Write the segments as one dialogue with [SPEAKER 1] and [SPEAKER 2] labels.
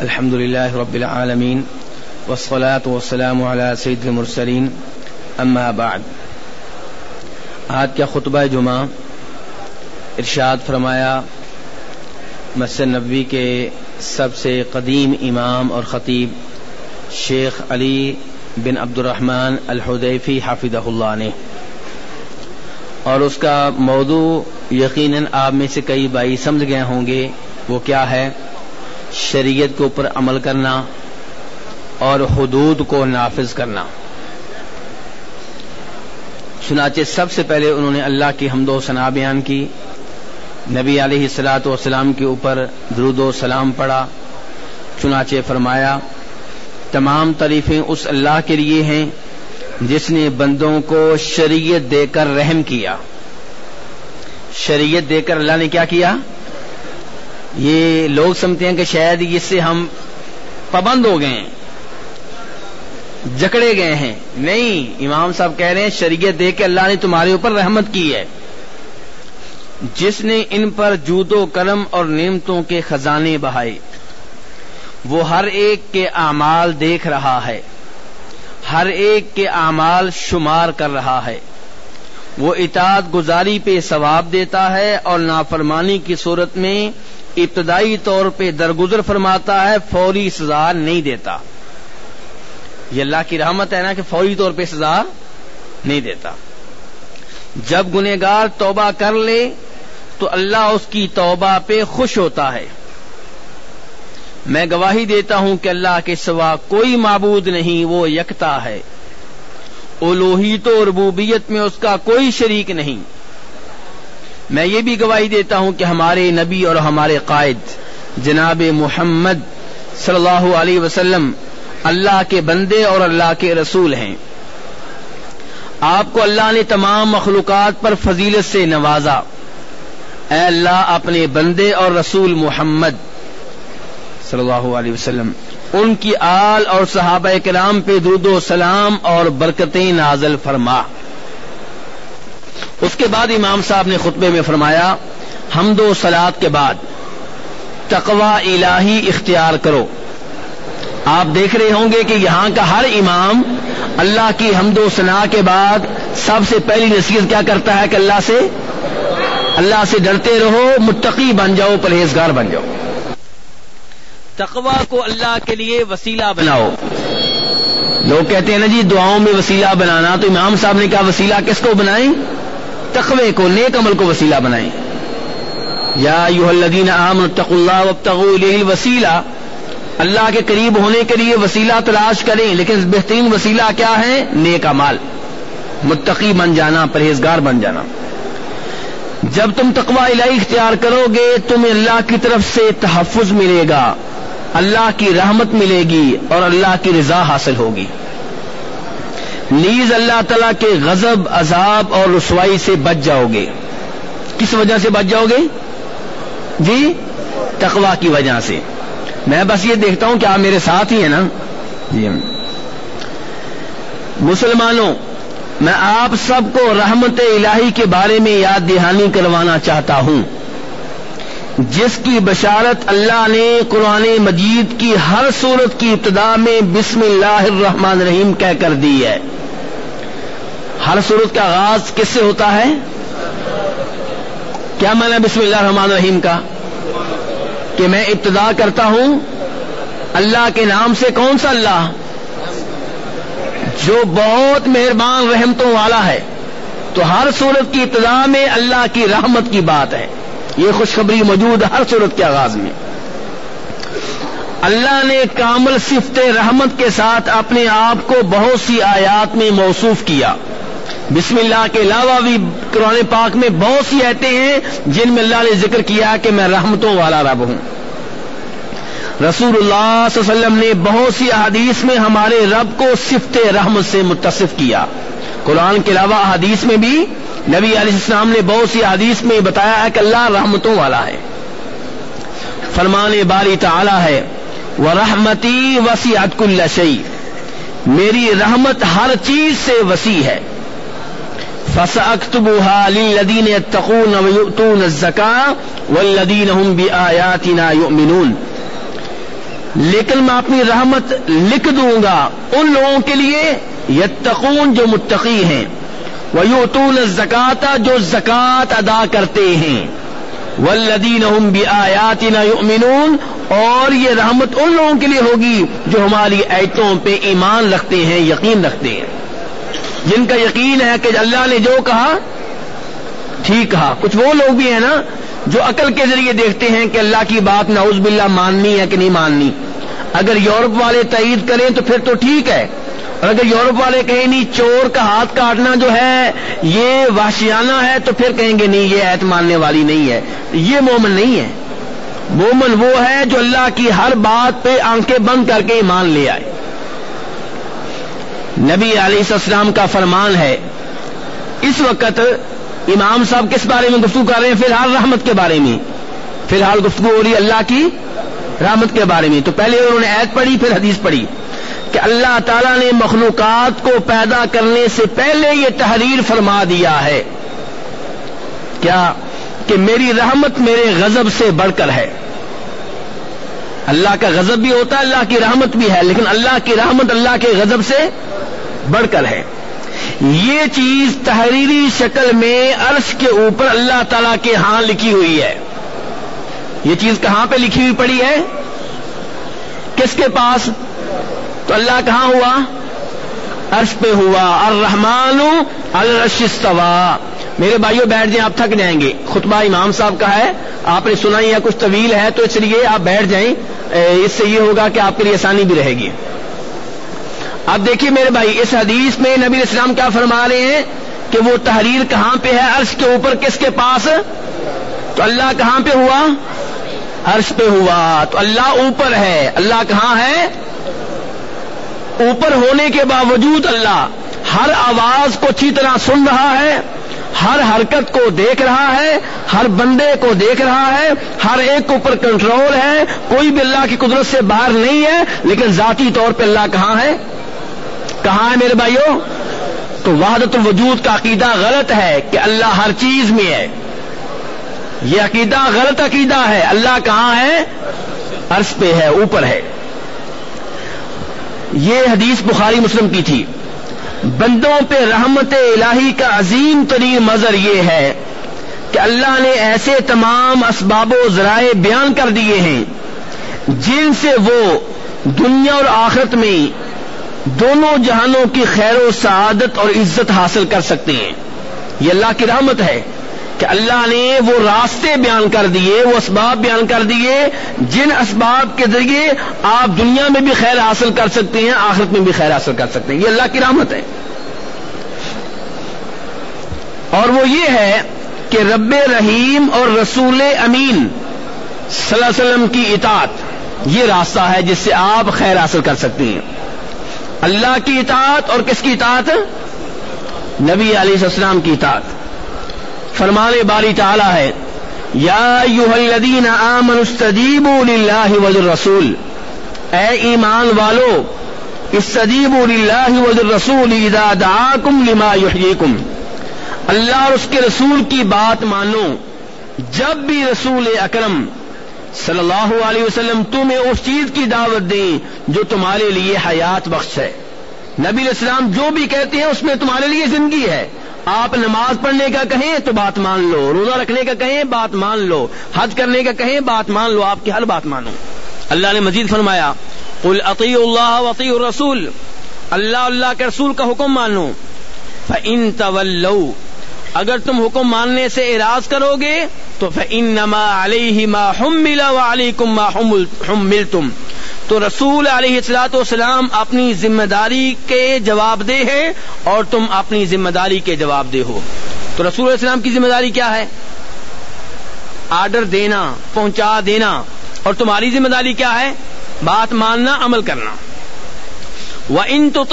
[SPEAKER 1] الحمد لله رب العالمين والصلاة والسلام على سيد المرسلين. أما بعد، آج کا خطبہ جمعہ؟ ارشاد فرمایا، مسجد نبوی کے سب سے قدیم امام اور خطیب شیخ علی بن عبد الرحمن الحدیفی حافظ اللہ نے۔ اور اس کا موضوع یقیناً آپ میں سے کئی بائی سمجھ گئے ہوں گے، وہ کیا ہے؟ شریعت کے اوپر عمل کرنا اور حدود کو نافذ کرنا۔ چنانچہ سب سے پہلے انہوں نے اللہ کی حمد و ثنا بیان کی۔ نبی علیہ السلاۃ والسلام کے اوپر درود و سلام پڑھا۔ چنانچہ فرمایا، تمام تعریفیں اس اللہ کے لیے ہیں جس نے بندوں کو شریعت دے کر رحم کیا۔ شریعت دے کر اللہ نے کیا کیا؟ یہ لوگ سمجھتے ہیں کہ شاید اس سے ہم پابند ہو گئے ہیں، جکڑے گئے ہیں۔ نہیں، امام صاحب کہہ رہے ہیں، شریعت دے کے اللہ نے تمہارے اوپر رحمت کی ہے۔ جس نے ان پر جود و کرم اور نعمتوں کے خزانے بہائے، وہ ہر ایک کے اعمال دیکھ رہا ہے، ہر ایک کے اعمال شمار کر رہا ہے۔ وہ اطاعت گزاری پہ ثواب دیتا ہے اور نافرمانی کی صورت میں ابتدائی طور پہ درگزر فرماتا ہے، فوری سزا نہیں دیتا۔ یہ اللہ کی رحمت ہے نا کہ فوری طور پہ سزا نہیں دیتا۔ جب گنےگار توبہ کر لے تو اللہ اس کی توبہ پہ خوش ہوتا ہے۔ میں گواہی دیتا ہوں کہ اللہ کے سوا کوئی معبود نہیں، وہ یکتا ہے۔ الوحیت و ربوبیت میں اس کا کوئی شریک نہیں۔ میں یہ بھی گواہی دیتا ہوں کہ ہمارے نبی اور ہمارے قائد جناب محمد صلی اللہ علیہ وسلم اللہ کے بندے اور اللہ کے رسول ہیں۔ آپ کو اللہ نے تمام مخلوقات پر فضیلت سے نوازا۔ اے اللہ، اپنے بندے اور رسول محمد صلی اللہ علیہ وسلم ان کی آل اور صحابہ کرام پہ درود و سلام اور برکتیں نازل فرما۔ اس کے بعد امام صاحب نے خطبے میں فرمایا، حمد و سلاد کے بعد تقوا الہی اختیار کرو۔ آپ دیکھ رہے ہوں گے کہ یہاں کا ہر امام اللہ کی حمد و ثنا کے بعد سب سے پہلی نصیحت کیا کرتا ہے کہ اللہ سے؟ اللہ سے ڈرتے رہو، متقی بن جاؤ، پرہیزگار بن جاؤ۔ تقوا کو اللہ کے لیے وسیلہ بناؤ۔ لوگ کہتے ہیں نا جی دعاؤں میں وسیلہ بنانا، تو امام صاحب نے کہا وسیلہ کس کو بنائیں؟ تقوی کو، نیک عمل کو وسیلہ بنائیں۔ یا یو الدین عام تق اللہ وبتغ وسیلہ اللہ کے قریب ہونے کے لیے وسیلہ تلاش کریں، لیکن بہترین وسیلہ کیا ہے؟ نیک مال متقی بن جانا، پرہیزگار بن جانا۔ جب تم تقوا الہی اختیار کرو گے، تمہیں اللہ کی طرف سے تحفظ ملے گا۔ اللہ کی رحمت ملے گی اور اللہ کی رضا حاصل ہوگی۔ نیز اللہ تعالی کے غضب، عذاب اور رسوائی سے بچ جاؤ گے۔ کس وجہ سے بچ جاؤ گے؟ جی تقوا کی وجہ سے۔ میں بس یہ دیکھتا ہوں کہ آپ میرے ساتھ ہی ہیں نا۔ جی مسلمانوں، میں آپ سب کو رحمت الہی کے بارے میں یاد دہانی کروانا چاہتا ہوں۔ جس کی بشارت اللہ نے قرآن مجید کی ہر صورت کی ابتدا میں بسم اللہ الرحمن الرحیم کہہ کر دی ہے۔ ہر صورت کا آغاز کس سے ہوتا ہے؟ کیا میں نے بسم اللہ الرحمن الرحیم کا؟ کہ میں ابتدا کرتا ہوں اللہ کے نام سے کون سا اللہ؟ جو بہت مہربان رحمتوں والا ہے۔ تو ہر صورت کی ابتدا میں اللہ کی رحمت کی بات ہے۔ یہ خوشخبری موجود ہر صورت کے آغاز میں۔ اللہ نے کامل صفت رحمت کے ساتھ اپنے آپ کو بہت سی آیات میں موصوف کیا۔ بسم اللہ کے علاوہ بھی قرآن پاک میں بہت سی ایتے ہیں جن میں اللہ نے ذکر کیا کہ میں رحمتوں والا رب ہوں۔ رسول اللہ صلی اللہ علیہ وسلم نے بہت سی احادیث میں ہمارے رب کو صفت رحمت سے متصف کیا۔ قرآن کے علاوہ احادیث میں بھی نبی علیہ السلام نے بہت سی احادیث میں بتایا ہے کہ اللہ رحمتوں والا ہے۔ فرمان باری تعالی ہے وہ رحمتی وسیع کل شعی میری رحمت ہر چیز سے وسیع ہے۔ فس اختبوہا لدین تقون ویؤتون الزکا والذین هم بآیاتنا یؤمنون لیکن میں اپنی رحمت لکھ دوں گا ان لوگوں کے لیے یتقون جو متقی ہیں وہ یوتون زکاتا جو زکات ادا کرتے ہیں۔ ولدین آیات یؤمنون، اور یہ رحمت ان لوگوں کے لیے ہوگی جو ہماری ایتوں پہ ایمان رکھتے ہیں، یقین رکھتے ہیں۔ جن کا یقین ہے کہ اللہ نے جو کہا، ٹھیک کہا۔ کچھ وہ لوگ بھی ہیں نا جو عقل کے ذریعے دیکھتے ہیں کہ اللہ کی بات نعوذ باللہ ماننی ہے کہ نہیں ماننی۔ اگر یورپ والے تائید کریں تو پھر تو ٹھیک ہے۔ اور اگر یورپ والے کہیں نہیں، چور کا ہاتھ کاٹنا جو ہے، یہ واشیانہ ہے، تو پھر کہیں گے نہیں، یہ ایت ماننے والی نہیں ہے۔ یہ مومن نہیں ہے۔ مومن وہ ہے جو اللہ کی ہر بات پہ آنکھیں بند کر کے ایمان لے آئے۔ نبی علیہ السلام کا فرمان ہے، اس وقت امام صاحب کس بارے میں گفتگو کر رہے ہیں؟ فی الحال رحمت کے بارے میں۔ فی الحال گفتگو ہو رہی اللہ کی رحمت کے بارے میں۔ تو پہلے انہوں نے عید پڑھی، پھر حدیث پڑھی کہ اللہ تعالیٰ نے مخلوقات کو پیدا کرنے سے پہلے یہ تحریر فرما دیا ہے۔ کیا کہ میری رحمت میرے غضب سے بڑھ کر ہے۔ اللہ کا غضب بھی ہوتا ہے، اللہ کی رحمت بھی ہے، لیکن اللہ کی رحمت اللہ کے غضب سے بڑھ کر ہے۔ یہ چیز تحریری شکل میں عرش کے اوپر اللہ تعالی کے ہاں لکھی ہوئی ہے۔ یہ چیز کہاں پہ لکھی ہوئی پڑی ہے؟ کس کے پاس؟ تو اللہ کہاں ہوا؟ عرش پہ ہوا۔ الرحمن الرشستوا میرے بھائیوں بیٹھ جائیں، آپ تھک جائیں گے۔ خطبہ امام صاحب کا ہے۔ آپ نے سنا یا کچھ طویل ہے، تو اس لیے آپ بیٹھ جائیں۔ اس سے یہ ہوگا کہ آپ کے لیے آسانی بھی رہے گی۔ اب دیکھیے میرے بھائی، اس حدیث میں نبی اسلام کیا فرما رہے ہیں کہ وہ تحریر کہاں پہ ہے؟ عرش کے اوپر کس کے پاس؟ تو اللہ کہاں پہ ہوا؟ عرش پہ ہوا۔ تو اللہ اوپر ہے۔ اللہ کہاں ہے؟ اوپر ہونے کے باوجود اللہ ہر آواز کو اچھی طرح سن رہا ہے، ہر حرکت کو دیکھ رہا ہے، ہر بندے کو دیکھ رہا ہے، ہر ایک کے اوپر کنٹرول ہے۔ کوئی بھی اللہ کی قدرت سے باہر نہیں ہے، لیکن ذاتی طور پہ اللہ کہاں ہے؟ کہاں ہے میرے بھائیوں تو وحدت الوجود کا عقیدہ غلط ہے کہ اللہ ہر چیز میں ہے۔ یہ عقیدہ غلط عقیدہ ہے۔ اللہ کہاں ہے؟ عرش پہ ہے، اوپر ہے۔ یہ حدیث بخاری مسلم کی تھی۔ بندوں پہ رحمت الہی کا عظیم ترین مظہر یہ ہے کہ اللہ نے ایسے تمام اسباب و ذرائع بیان کر دیے ہیں جن سے وہ دنیا اور آخرت میں دونوں جہانوں کی خیر و سعادت اور عزت حاصل کر سکتے ہیں۔ یہ اللہ کی رحمت ہے کہ اللہ نے وہ راستے بیان کر دیے، وہ اسباب بیان کر دیے، جن اسباب کے ذریعے آپ دنیا میں بھی خیر حاصل کر سکتے ہیں، آخرت میں بھی خیر حاصل کر سکتے ہیں۔ یہ اللہ کی رحمت ہے۔ اور وہ یہ ہے کہ رب رحیم اور رسول امین صلی اللہ علیہ وسلم کی اطاعت، یہ راستہ ہے جس سے آپ خیر حاصل کر سکتے ہیں۔ اللہ کی اطاعت اور کس کی اطاعت؟ نبی علیہ السلام کی اطاعت۔ فرمانے باری تعالی ہے، یا الذین آمنوا استجیبوا للہ والرسول۔ اے ایمان والو، استجیبوا للہ والرسول اذا دعاکم لما یحییکم۔ اللہ اور اس کے رسول کی بات مانو۔ جب بھی رسول اکرم صلی اللہ علیہ وسلم، تمہیں اس چیز کی دعوت دیں جو تمہارے لیے حیات بخش ہے۔ نبی السلام جو بھی کہتے ہیں، اس میں تمہارے لیے زندگی ہے۔ آپ نماز پڑھنے کا کہیں تو بات مان لو، روزہ رکھنے کا کہیں بات مان لو، حج کرنے کا کہیں بات مان لو، آپ کی ہر بات مانو۔ اللہ نے مزید فرمایا، قل عطی اللہ وطی الرسول، اللہ اللہ کے رسول کا حکم مانو۔ فَإِن اگر تم حکم ماننے سے اراض کرو گے تو فَإِنَّمَا عَلَيْهِ مَا حُمِّلَ وَعَلَيْكُمْ مَا حُمِّلْتُمْ۔ تو رسول علیہ السلاۃ والسلام اپنی ذمہ داری کے جواب دہ ہے اور تم اپنی ذمہ داری کے جواب دہ ہو۔ تو رسول علیہ السلام کی ذمہ داری کیا ہے؟ آرڈر دینا، پہنچا دینا۔ اور تمہاری ذمہ داری کیا ہے؟ بات ماننا، عمل کرنا۔ وہ ان تو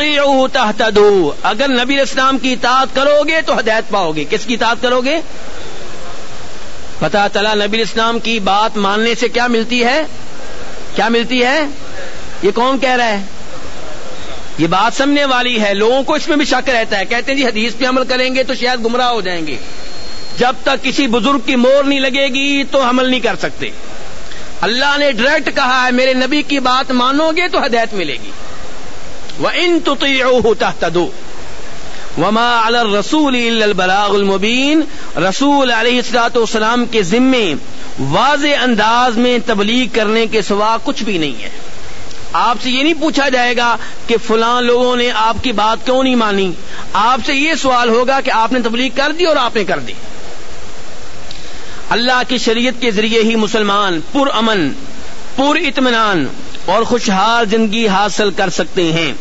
[SPEAKER 1] اگر نبی اسلام کی اطاعت کرو گے تو ہدایت پاؤ گے۔ کس کی اطاعت کرو گے؟ پتا چلا نبی اسلام کی بات ماننے سے کیا ملتی ہے؟ کیا ملتی ہے؟ یہ کون کہہ رہا ہے؟ یہ بات سمجھنے والی ہے، لوگوں کو اس میں بھی شک رہتا ہے۔ کہتے ہیں جی حدیث پہ عمل کریں گے تو شاید گمراہ ہو جائیں گے۔ جب تک کسی بزرگ کی مور نہیں لگے گی تو عمل نہیں کر سکتے۔ اللہ نے ڈائریکٹ کہا ہے، میرے نبی کی بات مانو گے تو ہدایت ملے گی۔ وہ ان تو وما رسول البلاغ المبین رسول علیہ السلاط والسلام کے ذمے واضح انداز میں تبلیغ کرنے کے سوا کچھ بھی نہیں ہے۔ آپ سے یہ نہیں پوچھا جائے گا کہ فلاں لوگوں نے آپ کی بات کیوں نہیں مانی؟ آپ سے یہ سوال ہوگا کہ آپ نے تبلیغ کر دی اور آپ نے کر دی۔ اللہ کی شریعت کے ذریعے ہی مسلمان پر امن پر اطمینان اور خوشحال زندگی حاصل کر سکتے ہیں۔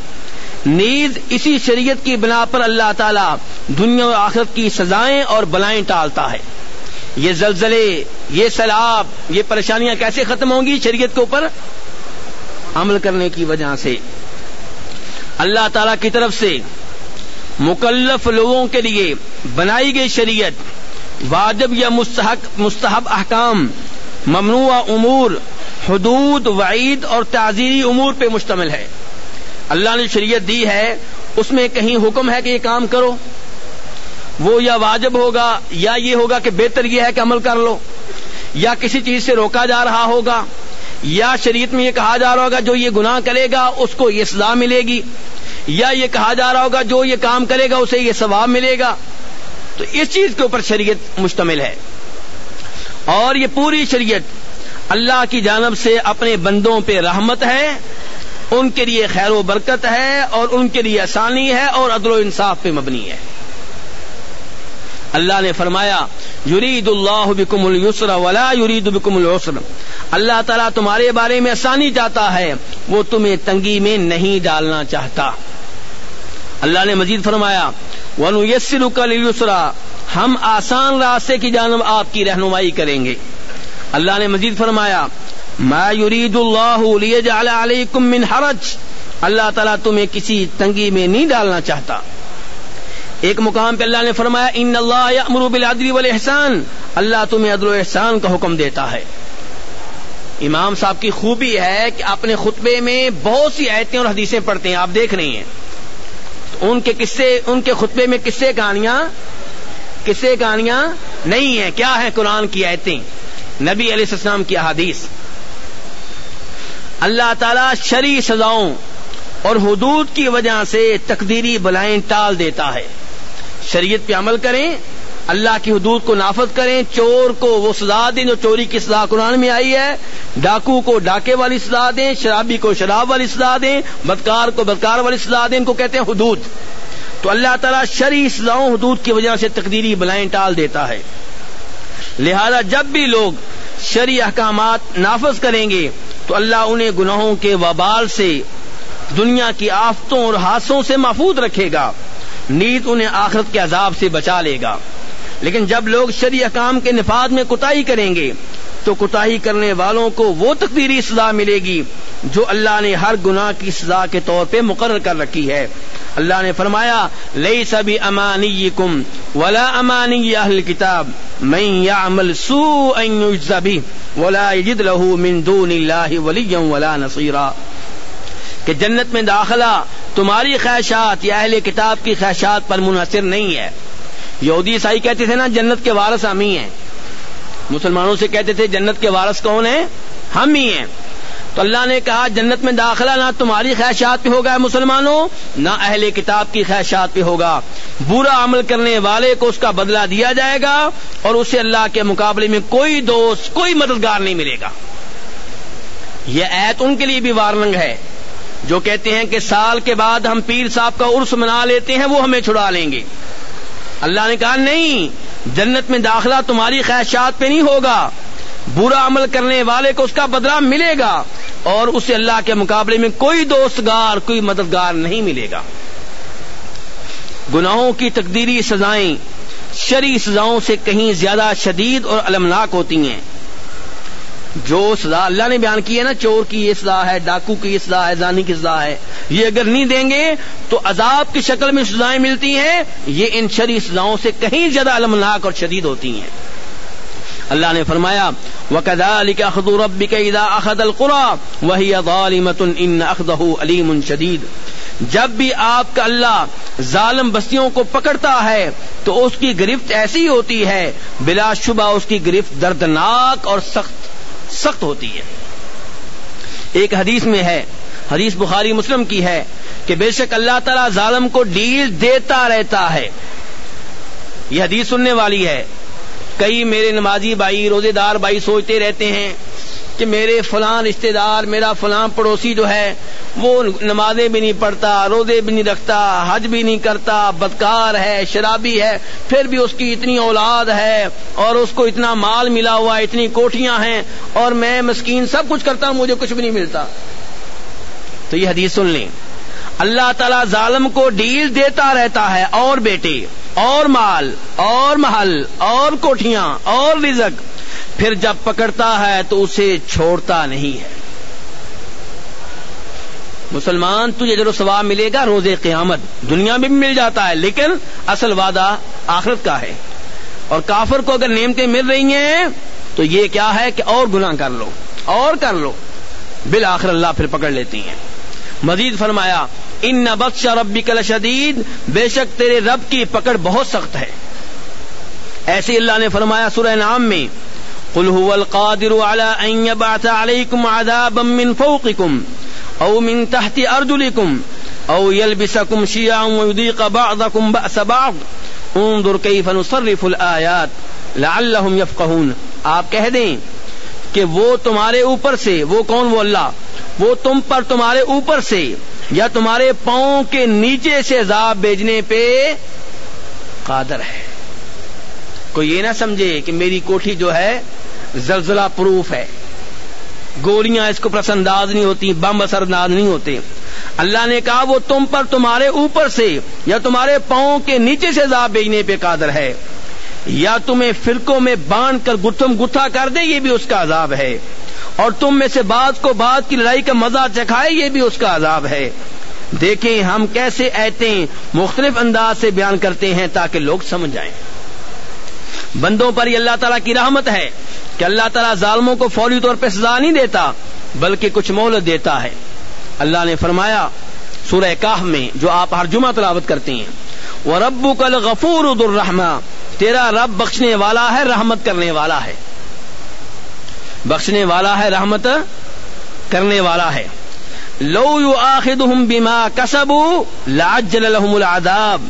[SPEAKER 1] نیز اسی شریعت کی بنا پر اللہ تعالی دنیا و آخرت کی سزائیں اور بلائیں ٹالتا ہے۔ یہ زلزلے، یہ سیلاب، یہ پریشانیاں کیسے ختم ہوں گی شریعت کے اوپر؟ عمل کرنے کی وجہ سے۔ اللہ تعالی کی طرف سے مکلف لوگوں کے لیے بنائی گئی شریعت، واجب یا مستحق، مستحب احکام، ممنوع امور، حدود، وعید اور تعزیری امور پہ مشتمل ہے۔ اللہ نے شریعت دی ہے، اس میں کہیں حکم ہے کہ یہ کام کرو۔ وہ یا واجب ہوگا، یا یہ ہوگا کہ بہتر یہ ہے کہ عمل کر لو۔ یا کسی چیز سے روکا جا رہا ہوگا، یا شریعت میں یہ کہا جا رہا ہوگا، جو یہ گناہ کرے گا، اس کو یہ سزا ملے گی۔ یا یہ کہا جا رہا ہوگا، جو یہ کام کرے گا، اسے یہ ثواب ملے گا۔ تو اس چیز کے اوپر شریعت مشتمل ہے۔ اور یہ پوری شریعت اللہ کی جانب سے اپنے بندوں پہ رحمت ہے۔ ان کے لیے خیر و برکت ہے اور ان کے لیے آسانی ہے اور عدل و انصاف پہ مبنی ہے۔ اللہ نے فرمایا، یرید اللہ بکم السر ولا یرید بکم السر اللہ تعالیٰ تمہارے بارے میں آسانی چاہتا ہے، وہ تمہیں تنگی میں نہیں ڈالنا چاہتا۔ اللہ نے مزید فرمایا ون یسر یسرا ہم آسان راستے کی جانب آپ کی رہنمائی کریں گے۔ اللہ نے مزید فرمایا ما یرید اللہ علیکم من حرج۔ اللہ تعالیٰ تمہیں کسی تنگی میں نہیں ڈالنا چاہتا۔ ایک مقام پہ اللہ نے فرمایا ان اللہ امروب بالعدل والاحسان اللہ تمہیں عدل و احسان کا حکم دیتا ہے۔ امام صاحب کی خوبی ہے کہ اپنے خطبے میں بہت سی آیتیں اور حدیثیں پڑھتے ہیں، آپ دیکھ رہی ہیں۔ ان کے قصے، ان کے خطبے میں قصے کہانیاں قصے کہانیاں نہیں ہیں۔ کیا ہے قرآن کی آیتیں؟ نبی علیہ السلام کی احادیث۔ اللہ تعالی شری سزاؤں اور حدود کی وجہ سے تقدیری بلائیں ٹال دیتا ہے۔ شریعت پہ عمل کریں، اللہ کی حدود کو نافذ کریں، چور کو وہ سزا دیں جو چوری کی سزا قرآن میں آئی ہے۔ ڈاکو کو ڈاکے والی سزا دیں، شرابی کو شراب والی سزا دیں، بدکار کو بدکار والی سزا دیں، ان کو کہتے ہیں حدود۔ تو اللہ تعالیٰ شرع سزاؤں، حدود کی وجہ سے تقدیری بلائیں ٹال دیتا ہے۔ لہذا جب بھی لوگ شرع احکامات نافذ کریں گے تو اللہ انہیں گناہوں کے وبال سے دنیا کی آفتوں اور حادثوں سے محفوظ رکھے گا۔ نیت انہیں آخرت کے عذاب سے بچا لے گا۔ لیکن جب لوگ شریع احکام کے نفاذ میں کوتاہی کریں گے تو کوتاہی کرنے والوں کو وہ تقدیری سزا ملے گی جو اللہ نے ہر گناہ کی سزا کے طور پہ مقرر کر رکھی ہے۔ اللہ نے فرمایا لئی سبھی امانی کم ولا امانی اہل کتاب میں یا عمل سو بھی ولا جد لہو من دون اللہ ولی ولا نصیرہ کہ جنت میں داخلہ تمہاری خواہشات یا اہل کتاب کی خواہشات پر منحصر نہیں ہے۔ یہودی عیسائی کہتے تھے نا، جنت کے وارث ہم ہی ہیں۔ مسلمانوں سے کہتے تھے، جنت کے وارث کون ہیں؟ ہم ہی ہیں۔ تو اللہ نے کہا، جنت میں داخلہ نہ تمہاری خواہشات پہ ہوگا مسلمانوں، نہ اہل کتاب کی خواہشات پہ ہوگا۔ برا عمل کرنے والے کو اس کا بدلہ دیا جائے گا اور اسے اللہ کے مقابلے میں کوئی دوست، کوئی مددگار نہیں ملے گا۔ یہ ایت ان کے لیے بھی وارننگ ہے، جو کہتے ہیں کہ سال کے بعد ہم پیر صاحب کا عرس منا لیتے ہیں، وہ ہمیں چھڑا لیں گے۔ اللہ نے کہا، نہیں، جنت میں داخلہ تمہاری خواہشات پہ نہیں ہوگا۔ برا عمل کرنے والے کو اس کا بدلہ ملے گا اور اسے اللہ کے مقابلے میں کوئی دوستگار، کوئی مددگار نہیں ملے گا۔ گناہوں کی تقدیری سزائیں، شری سزاؤں سے کہیں زیادہ شدید اور المناک ہوتی ہیں۔ جو سزا اللہ نے بیان کی ہے نا، چور کی یہ سزا ہے، ڈاکو کی یہ سزا ہے، زانی کی سزا ہے، یہ اگر نہیں دیں گے تو عذاب کی شکل میں سزائیں ملتی ہیں۔ یہ ان شری سزاؤں سے کہیں زیادہ المناک اور شدید ہوتی ہیں۔ اللہ نے فرمایا، وَكَذَلِكَ أَخْذُ رَبِّكَ إِذَا أَخَذَ الْقُرَى وَهِيَ ظَالِمَةٌ إِنَّ أَخْذَهُ عَلِيمٌ شَدِيد۔ جب بھی آپ کا اللہ ظالم بستیوں کو پکڑتا ہے تو اس کی گرفت ایسی ہوتی ہے، بلا شبہ اس کی گرفت دردناک اور سخت۔ سخت ہوتی ہے۔ ایک حدیث میں ہے، حدیث بخاری مسلم کی ہے کہ بے شک اللہ تعالیٰ ظالم کو ڈیل دیتا رہتا ہے۔ یہ حدیث سننے والی ہے۔ کئی میرے نمازی بھائی، روزے دار بھائی سوچتے رہتے ہیں کہ میرے فلاں رشتے دار میرا فلاں پڑوسی جو ہے، وہ نمازیں بھی نہیں پڑھتا، روزے بھی نہیں رکھتا، حج بھی نہیں کرتا، بدکار ہے، شرابی ہے، پھر بھی اس کی اتنی اولاد ہے اور اس کو اتنا مال ملا ہوا اتنی کوٹیاں ہیں اور میں مسکین سب کچھ کرتا ہوں، مجھے کچھ بھی نہیں ملتا۔ تو یہ حدیث سن لیں۔ اللہ تعالی ظالم کو ڈیل دیتا رہتا ہے، اور بیٹے، اور مال، اور محل، اور کوٹیاں، اور رزق پھر جب پکڑتا ہے تو اسے چھوڑتا نہیں ہے۔ مسلمان تجھے جو ثواب ملے گا روز قیامت۔ دنیا میں بھی مل جاتا ہے، لیکن اصل وعدہ آخرت کا ہے۔ اور کافر کو اگر نعمتیں مل رہی ہیں، تو یہ کیا ہے کہ اور گناہ کر لو، اور کر لو۔ بالآخر اللہ پھر پکڑ لیتی ہیں۔ مزید فرمایا، ان بخش ربی کل شدید بے شک تیرے رب کی پکڑ بہت سخت ہے۔ ایسے اللہ نے فرمایا سورہ نام میں قل هو القادر على ان يبعث عليكم عذابا من فوقكم او من تحت ارجلكم او يلبسكم شيعا ويذيق بعضكم باس بعض انظر كيف نصرف الايات لعلهم يفقهون۔ آپ کہہ دیں کہ وہ تمہارے اوپر سے، وہ کون؟ وہ اللہ۔ وہ تم پر تمہارے اوپر سے یا تمہارے پاؤں کے نیچے سے عذاب بھیجنے پہ قادر ہے۔ کوئی یہ نہ سمجھے کہ میری کوٹھی جو ہے زلزلہ پروف ہے۔ گولیاں اس کو پرس انداز نہیں ہوتی، بم اثر انداز نہیں ہوتے۔ اللہ نے کہا، وہ تم پر تمہارے اوپر سے یا تمہارے پاؤں کے نیچے سے عذاب بھیجنے پہ قادر ہے۔ یا تمہیں فرقوں میں باندھ کر گتھم گتھا کر دے، یہ بھی اس کا عذاب ہے۔ اور تم میں سے بعض کو بعض کی لڑائی کا مزہ چکھائے، یہ بھی اس کا عذاب ہے۔ دیکھیں ہم کیسے ایتے مختلف انداز سے بیان کرتے ہیں تاکہ لوگ سمجھ جائیں۔ بندوں پر یہ اللہ تعالیٰ کی رحمت ہے کہ اللہ تعالیٰ ظالموں کو فوری طور پہ سزا نہیں دیتا، بلکہ کچھ مہلت دیتا ہے۔ اللہ نے فرمایا، سورہ کاہ میں جو آپ ہر جمعہ تلاوت کرتے ہیں وہ ربو کل غفور الرحمہ، تیرا رب بخشنے والا ہے، رحمت کرنے والا ہے۔ بخشنے والا ہے، رحمت کرنے والا ہے۔ لو یو آخد بیما کسب لاج العذاب۔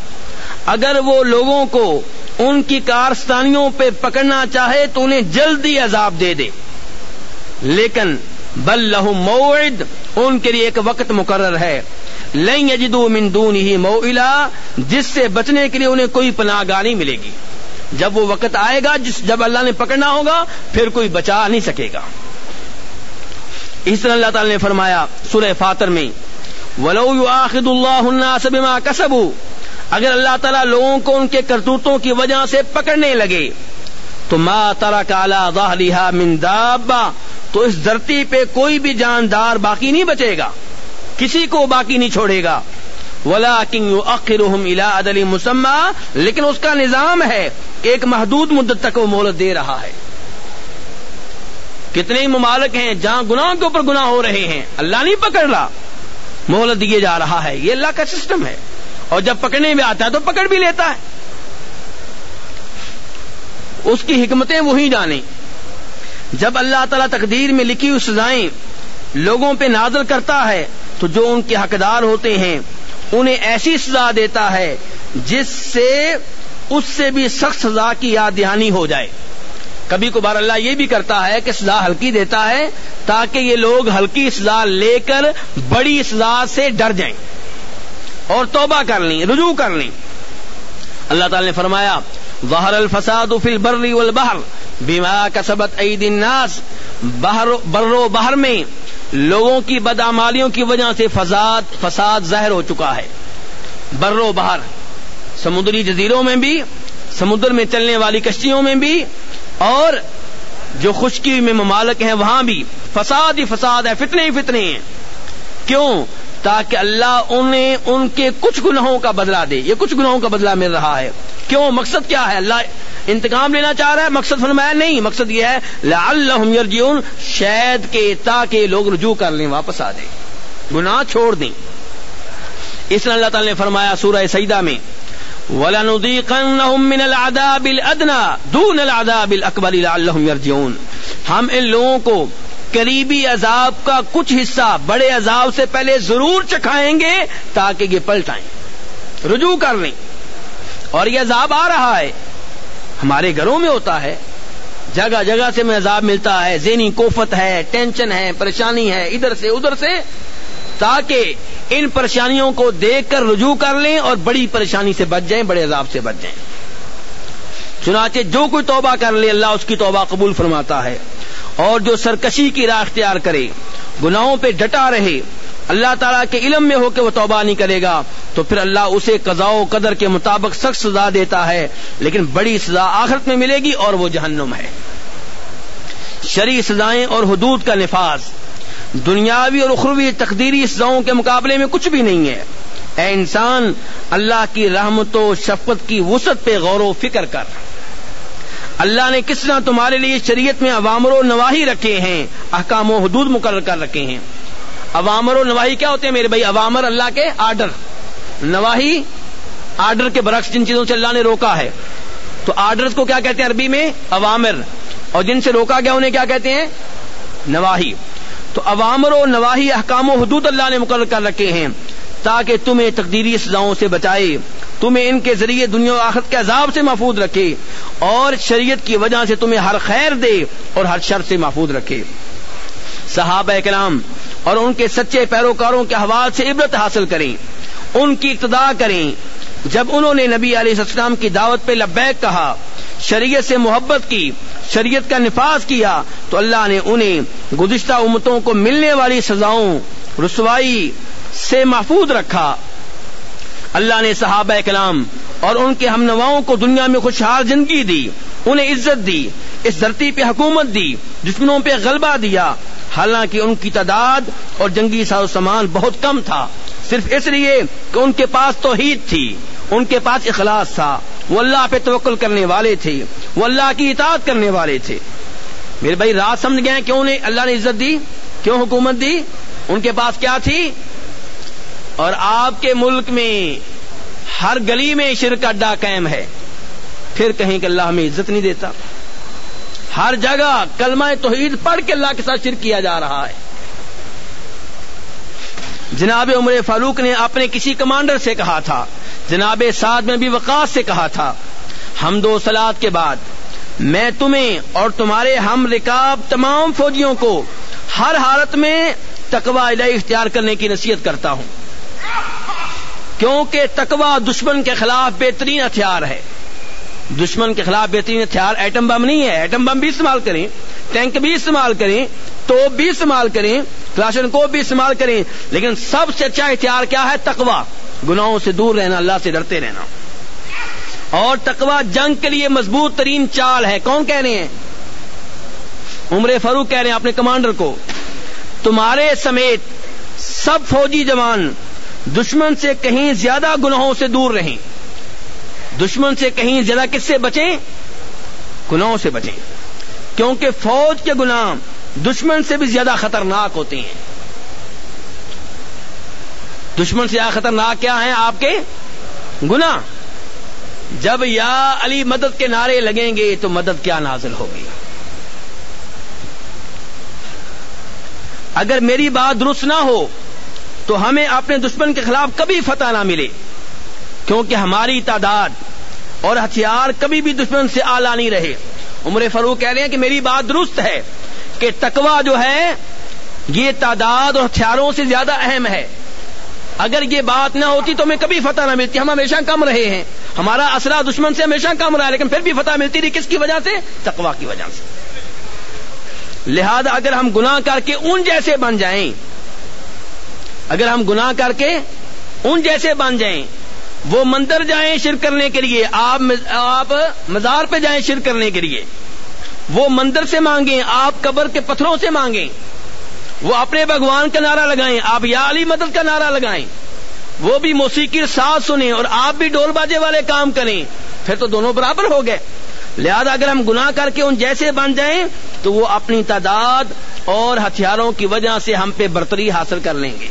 [SPEAKER 1] اگر وہ لوگوں کو ان کی کارستانیوں پہ پکڑنا چاہے تو انہیں جلدی عذاب دے دے۔ لیکن بل لہم موعد، ان کے لیے ایک وقت مقرر ہے۔ لن یجدو من دون ہی موئلہ جس سے بچنے کے لیے انہیں کوئی پناہ گاہ نہیں ملے گی۔ جب وہ وقت آئے گا، جس جب اللہ نے پکڑنا ہوگا، پھر کوئی بچا نہیں سکے گا۔ اس طرح اللہ تعالی نے فرمایا سورہ فاتر میں، ولو يؤاخذ الله الناس بما كسبوا اگر اللہ تعالیٰ لوگوں کو ان کے کرتوتوں کی وجہ سے پکڑنے لگے، تو ما ترا کالا ظاہریہ من دابا تو اس دھرتی پہ کوئی بھی جاندار باقی نہیں بچے گا، کسی کو باقی نہیں چھوڑے گا۔ ولا کنگ الا عدلی مسمہ لیکن اس کا نظام ہے، ایک محدود مدت تک وہ مہلت دے رہا ہے۔ کتنے ممالک ہیں جہاں گناہ کے اوپر گناہ ہو رہے ہیں، اللہ نہیں پکڑ رہا، مہلت دیے جا رہا ہے۔ یہ اللہ کا سسٹم ہے۔ اور جب پکڑنے میں آتا ہے تو پکڑ بھی لیتا ہے۔ اس کی حکمتیں وہی جانے جب اللہ تعالی تقدیر میں لکھی ہوئی سزائیں لوگوں پہ نازل کرتا ہے، تو جو ان کے حقدار ہوتے ہیں، انہیں ایسی سزا دیتا ہے جس سے اس سے بھی سخت سزا کی یاد دہانی ہو جائے۔ کبھی کبھار اللہ یہ بھی کرتا ہے کہ سزا ہلکی دیتا ہے تاکہ یہ لوگ ہلکی سزا لے کر بڑی سزا سے ڈر جائیں۔ اور توبہ کر لیں، رجوع کر لیں۔ اللہ تعالی نے فرمایا، ظہر الفساد فی البر والبحر بما کسبت عید الناس۔ بحر بر و بحر میں لوگوں کی بدامالیوں کی وجہ سے فساد فساد ظاہر ہو چکا ہے۔ بر و بحر، سمندری جزیروں میں بھی، سمندر میں چلنے والی کشتیوں میں بھی، اور جو خشکی میں ممالک ہیں وہاں بھی۔ فساد ہی فساد ہے، فتنے ہی فتنے ہیں۔ کیوں؟ تاکہ اللہ انہیں ان کے کچھ گناہوں کا بدلہ دے۔ یہ کچھ گناہوں کا بدلہ مل رہا ہے۔ کیوں؟ مقصد کیا ہے؟ اللہ انتقام لینا چاہ رہا ہے۔ مقصد فرمایا نہیں، مقصد یہ ہے، لعلہم یرجعون شاید کے تاکہ لوگ رجوع کر لیں، واپس آ جائیں۔ گناہ چھوڑ دیں۔ اس لیے اللہ تعالی نے فرمایا سورہ سیدہ میں، وَلَنُذِيقَنَّهُم مِّنَ الْعَذَابِ الْأَدْنَى دُونَ الْعَذَابِ الْأَكْبَرِ لَعَلَّهُمْ يَرْجِعُونَ۔ ہم ان لوگوں کو قریبی عذاب کا کچھ حصہ بڑے عذاب سے پہلے ضرور چکھائیں گے تاکہ یہ پلٹائیں رجوع کر لیں۔ اور یہ عذاب آ رہا ہے۔ ہمارے گھروں میں ہوتا ہے۔ جگہ جگہ سے میں عذاب ملتا ہے۔ ذہنی کوفت ہے، ٹینشن ہے، پریشانی ہے۔ ادھر سے ادھر سے۔ تاکہ ان پریشانیوں کو دیکھ کر رجوع کر لیں اور بڑی پریشانی سے بچ جائیں، بڑے عذاب سے بچ جائیں۔ چنانچہ جو کوئی توبہ کر لے، اللہ اس کی توبہ قبول فرماتا ہے۔ اور جو سرکشی کی راہ اختیار کرے، گناہوں پہ ڈٹا رہے، اللہ تعالیٰ کے علم میں ہو کہ وہ توبہ نہیں کرے گا، تو پھر اللہ اسے قضاء و قدر کے مطابق سخت سزا دیتا ہے، لیکن بڑی سزا آخرت میں ملے گی اور وہ جہنم ہے۔ شرع سزائیں اور حدود کا نفاذ۔ دنیاوی اور اخروی تقدیری سزاؤں کے مقابلے میں کچھ بھی نہیں ہے۔ اے انسان، اللہ کی رحمت و شفقت کی وسعت پہ غور و فکر کر۔ اللہ نے کس طرح تمہارے لیے شریعت میں عوامر و نواحی رکھے ہیں، احکام و حدود مقرر کر رکھے ہیں۔ عوامر و نواحی کیا ہوتے ہیں میرے بھائی؟ عوامر اللہ کے آرڈر۔ نواحی آرڈر کے برعکس جن چیزوں سے اللہ نے روکا ہے۔ تو آرڈر کو کیا کہتے ہیں عربی میں؟ عوامر۔ اور جن سے روکا گیا انہیں کیا کہتے ہیں؟ نواحی تو عوامر و نواحی احکام و حدود اللہ نے مقرر کر رکھے ہیں۔ تاکہ تمہیں تقدیری سزاؤں سے بچائے، تمہیں ان کے ذریعے دنیا و آخرت کے عذاب سے محفوظ رکھے اور شریعت کی وجہ سے تمہیں ہر خیر دے اور ہر شر سے محفوظ رکھے۔ صحابہ کلام اور ان کے سچے پیروکاروں کے حوال سے عبرت حاصل کریں، ان کی ابتدا کریں۔ جب انہوں نے نبی علیہ السلام کی دعوت پہ لبیک کہا، شریعت سے محبت کی، شریعت کا نفاذ کیا، تو اللہ نے انہیں گزشتہ امتوں کو ملنے والی سزاؤں رسوائی سے محفوظ رکھا۔ اللہ نے صحابہ کلام اور ان کے ہم نواؤں کو دنیا میں خوشحال زندگی دی، انہیں عزت دی، اس دھرتی پہ حکومت دی، دشمنوں پہ غلبہ دیا۔ حالانکہ ان کی تعداد اور جنگی ساز و سامان بہت کم تھا۔ صرف اس لیے کہ ان کے پاس توحید تھی، ان کے پاس اخلاص تھا۔ وہ اللہ پہ توکل کرنے والے تھے، وہ اللہ کی اطاعت کرنے والے تھے۔ میرے بھائی، رات سمجھ گئے کیوں نے اللہ نے عزت دی، کیوں حکومت دی؟ ان کے پاس کیا تھی؟ اور آپ کے ملک میں ہر گلی میں شرک اڈا قائم ہے۔ پھر کہیں کہ اللہ ہمیں عزت نہیں دیتا۔ ہر جگہ کلمہ توحید پڑھ کے اللہ کے ساتھ شرک کیا جا رہا ہے۔ جناب عمر فاروق نے اپنے کسی کمانڈر سے کہا تھا۔ جناب سعد میں بھی وقاص سے کہا تھا۔ ہم دو سلاد کے بعد میں تمہیں اور تمہارے ہم رکاب تمام فوجیوں کو ہر حالت میں تقوا الہی اختیار کرنے کی نصیحت کرتا ہوں۔ کیونکہ تقوا دشمن کے خلاف بہترین ہتھیار ہے۔ دشمن کے خلاف بہترین ہتھیار ایٹم بم نہیں ہے۔ ایٹم بم بھی استعمال کریں، ٹینک بھی استعمال کریں، توپ بھی استعمال کریں، کلاشن کو بھی استعمال کریں۔ لیکن سب سے اچھا ہتھیار کیا ہے؟ تقوا گناہوں سے دور رہنا، اللہ سے ڈرتے رہنا۔ اور تقوا جنگ کے لیے مضبوط ترین چال ہے۔ کون کہہ رہے ہیں؟ عمر فاروق کہہ رہے ہیں، اپنے کمانڈر کو، تمہارے سمیت سب فوجی جوان دشمن سے کہیں زیادہ گناہوں سے دور رہیں۔ دشمن سے کہیں زیادہ کس سے بچیں؟ گناہوں سے بچیں۔ کیونکہ فوج کے گناہ دشمن سے بھی زیادہ خطرناک ہوتے ہیں۔ دشمن سے زیادہ خطرناک کیا ہیں آپ کے؟ گنا جب یا علی مدد کے نعرے لگیں گے تو مدد کیا نازل ہوگی؟ اگر میری بات درست نہ ہو تو ہمیں اپنے دشمن کے خلاف کبھی فتح نہ ملے، کیونکہ ہماری تعداد اور ہتھیار کبھی بھی دشمن سے آلہ نہیں رہے۔ عمر فروخ کہہ رہے ہیں کہ میری بات درست ہے کہ تکوا جو ہے، یہ تعداد اور ہتھیاروں سے زیادہ اہم ہے۔ اگر یہ بات نہ ہوتی تو ہمیں کبھی فتح نہ ملتی، ہم ہمیشہ کم رہے ہیں۔ ہمارا اسرا دشمن سے ہمیشہ کم رہا ہے، لیکن پھر بھی فتح ملتی رہی کس کی وجہ سے؟ تقوا کی وجہ سے۔ لہذا اگر ہم گناہ کر کے ان جیسے بن جائیں اگر ہم گناہ کر کے ان جیسے بن جائیں، وہ مندر جائیں شر کرنے کے لیے، آپ آپ مزار پہ جائیں شر کرنے کے لیے، وہ مندر سے مانگیں، آپ قبر کے پتھروں سے مانگیں، وہ اپنے بھگوان کا نعرہ لگائیں، آپ یا علی مدد کا نعرہ لگائیں، وہ بھی موسیقی ساتھ سنیں اور آپ بھی ڈول باجے والے کام کریں، پھر تو دونوں برابر ہو گئے۔ لہذا اگر ہم گناہ کر کے ان جیسے بن جائیں، تو وہ اپنی تعداد اور ہتھیاروں کی وجہ سے ہم پہ برتری حاصل کر لیں گے۔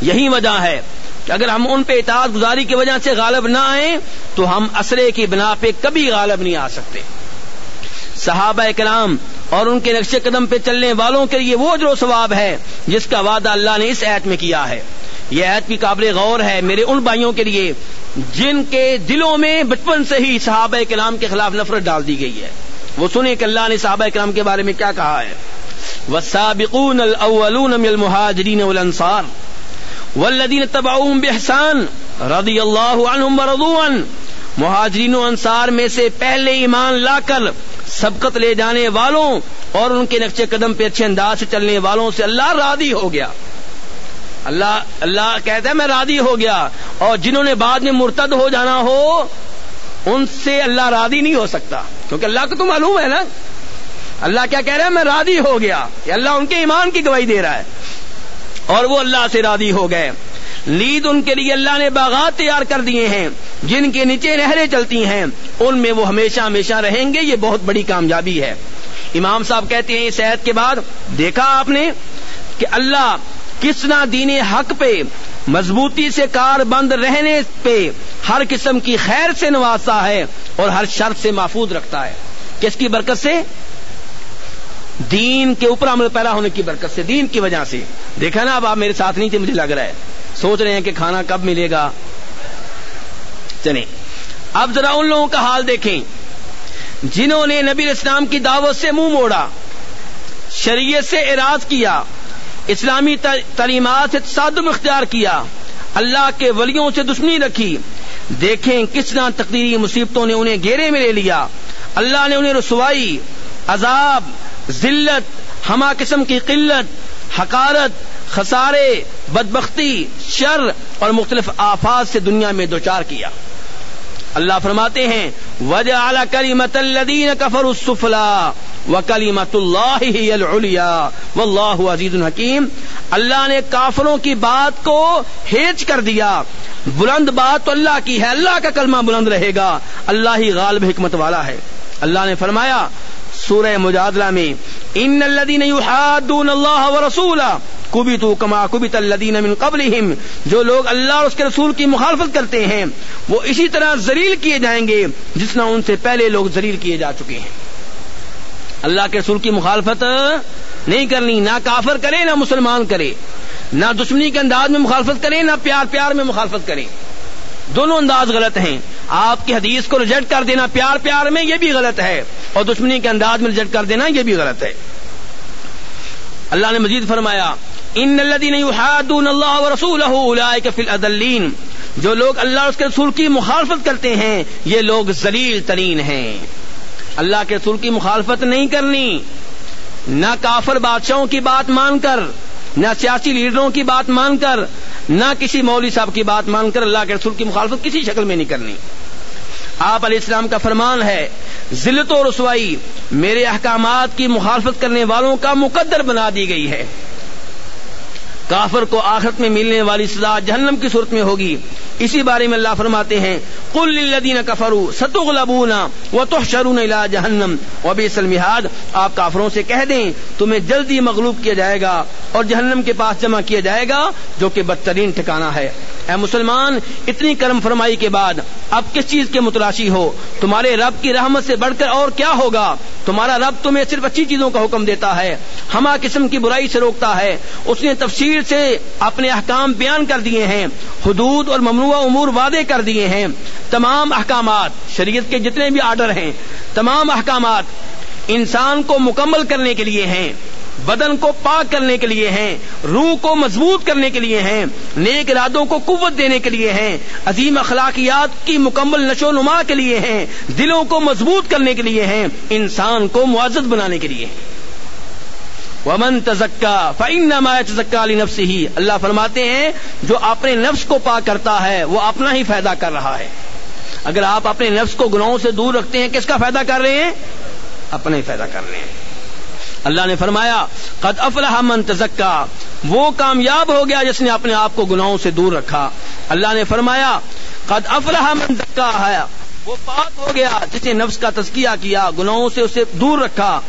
[SPEAKER 1] یہی وجہ ہے کہ اگر ہم ان پہ اطاعت گزاری کی وجہ سے غالب نہ آئیں، تو ہم اسرے کی بنا پہ کبھی غالب نہیں آ سکتے۔ صحابہ کرام اور ان کے نقش قدم پہ چلنے والوں کے لیے وہ جو ثواب ہے، جس کا وعدہ اللہ نے اس ایت میں کیا ہے۔ یہ ایت بھی قابل غور ہے میرے ان بھائیوں کے لیے، جن کے دلوں میں بچپن سے ہی صحابہ کلام کے خلاف نفرت ڈال دی گئی ہے۔ وہ سنیں کہ اللہ نے صحابہ کلام کے بارے میں کیا کہا ہے۔ والسابقون الاولون من المهاجرين والانصار والذين تبعوهم باحسان رضی اللہ عنهم ورضوا عنه مہاجرین و انصار میں سے پہلے ایمان لا کر سبقت لے جانے والوں اور ان کے نقشے قدم پہ اچھے انداز سے چلنے والوں سے اللہ راضی ہو گیا۔ اللہ اللہ کہتا ہے میں راضی ہو گیا اور جنہوں نے بعد میں مرتد ہو جانا ہو، ان سے اللہ راضی نہیں ہو سکتا۔ کیونکہ اللہ کو تو معلوم ہے نا۔ اللہ کیا کہہ رہا ہے؟ میں راضی ہو گیا۔ اللہ ان کے ایمان کی گواہی دے رہا ہے۔ اور وہ اللہ سے راضی ہو گئے۔ لید ان کے لیے اللہ نے باغات تیار کر دیے ہیں، جن کے نیچے نہریں چلتی ہیں۔ ان میں وہ ہمیشہ ہمیشہ رہیں گے، یہ بہت بڑی کامیابی ہے۔ امام صاحب کہتے ہیں اس عہد کے بعد، دیکھا آپ نے کہ اللہ کس نہ دین حق پہ، مضبوطی سے کار بند رہنے پہ ہر قسم کی خیر سے نوازتا ہے اور ہر شرط سے محفوظ رکھتا ہے۔ کس کی برکت سے؟ دین کے اوپر عمل پیدا ہونے کی برکت سے، دین کی وجہ سے۔ دیکھا نا، اب آپ میرے ساتھ نہیں تھے، مجھے لگ رہا ہے۔ سوچ رہے ہیں کہ کھانا کب ملے گا۔ چلیں۔ اب ذرا ان لوگوں کا حال دیکھیں۔ جنہوں نے نبی اسلام کی دعوت سے منہ مو موڑا، شریعت سے اراض کیا، اسلامی تعلیمات سے تصادم اختیار کیا، اللہ کے ولیوں سے دشمنی رکھی۔ دیکھیں کس طرح تقدیری مصیبتوں نے انہیں گھیرے میں لے لیا۔ اللہ نے انہیں رسوائی، عذاب ذلت، ہما قسم کی قلت حکارت خسارے، بدبختی، شر اور مختلف آفات سے دنیا میں دوچار کیا۔ اللہ فرماتے ہیں وجہ اعلی کری مت الدین کفر السفلا و کلی مت اللہ اللہ عزیز الحکیم اللہ نے کافروں کی بات کو ہیچ کر دیا۔ بلند بات تو اللہ کی ہے، اللہ کا کلمہ بلند رہے گا۔ اللہ ہی غالب حکمت والا ہے۔ اللہ نے فرمایا، سورہ مجادلہ میں، ان الذين يحادون الله ورسوله کبیتو کما کبیت الذين من قبلهم جو لوگ اللہ اور اس کے رسول کی مخالفت کرتے ہیں، وہ اسی طرح ذلیل کیے جائیں گے، جس نہ ان سے پہلے لوگ ذلیل کیے جا چکے ہیں۔ اللہ کے رسول کی مخالفت نہیں کرنی، نہ کافر کرے، نہ مسلمان کرے۔ نہ دشمنی کے انداز میں مخالفت کرے، نہ پیار پیار میں مخالفت کرے۔ دونوں انداز غلط ہیں۔ آپ کی حدیث کو ریجیکٹ کر دینا پیار پیار میں یہ بھی غلط ہے، اور دشمنی کے انداز میں ریجیکٹ کر دینا یہ بھی غلط ہے۔ اللہ نے مزید فرمایا، ان الذين يحادون الله ورسوله اولئك في جو لوگ اللہ اور اس کے رسول کی مخالفت کرتے ہیں، یہ لوگ ذلیل ترین ہیں۔ اللہ کے رسول کی مخالفت نہیں کرنی، نہ کافر بادشاہوں کی بات مان کر نہ سیاسی لیڈروں کی بات مان کر، نہ کسی مولوی صاحب کی بات مان کر اللہ کے رسول کی مخالفت کسی شکل میں نہیں کرنی۔ آپ علیہ السلام کا فرمان ہے، ذلت و رسوائی میرے احکامات کی مخالفت کرنے والوں کا مقدر بنا دی گئی ہے۔ کافر کو آخرت میں ملنے والی سزا جہنم کی صورت میں ہوگی۔ اسی بارے میں اللہ فرماتے ہیں کل للذین کفروا ستغلبون وتحشرون الى جہنم وبئس المہاد آپ کافروں سے کہہ دیں، تمہیں جلدی مغلوب کیا جائے گا اور جہنم کے پاس جمع کیا جائے گا، جو کہ بدترین ٹھکانہ ہے۔ اے مسلمان، اتنی کرم فرمائی کے بعد اب کس چیز کے متلاشی ہو؟ تمہارے رب کی رحمت سے بڑھ کر اور کیا ہوگا؟ تمہارا رب تمہیں صرف اچھی چیزوں کا حکم دیتا ہے، ہما قسم کی برائی سے روکتا ہے۔ اس نے تفصیل سے اپنے احکام بیان کر دیے ہیں۔ حدود اور ممنوع امور وعدے کر دیے ہیں۔ تمام احکامات، شریعت کے جتنے بھی آرڈر ہیں، تمام احکامات انسان کو مکمل کرنے کے لیے ہیں، بدن کو پاک کرنے کے لیے ہیں، روح کو مضبوط کرنے کے لیے ہیں، نیک ارادوں کو قوت دینے کے لیے ہیں، عظیم اخلاقیات کی مکمل نشو نما کے لیے ہیں، دلوں کو مضبوط کرنے کے لیے ہیں، انسان کو معزز بنانے کے لیے ومن تزکا فعن تزکا علی ہی اللہ فرماتے ہیں، جو اپنے نفس کو پاک کرتا ہے، وہ اپنا ہی فائدہ کر رہا ہے۔ اگر آپ اپنے نفس کو گناہوں سے دور رکھتے ہیں، کس کا فائدہ کر رہے ہیں؟ اپنا ہی فائدہ کر رہے ہیں۔ اللہ نے فرمایا، قد افلح من تزکا وہ کامیاب ہو گیا جس نے اپنے آپ کو گناہوں سے دور رکھا۔ اللہ نے فرمایا، قد افلح من ہے۔ وہ پاک ہو گیا جس نے نفس کا تزکیہ کیا، گناہوں سے اسے دور رکھا۔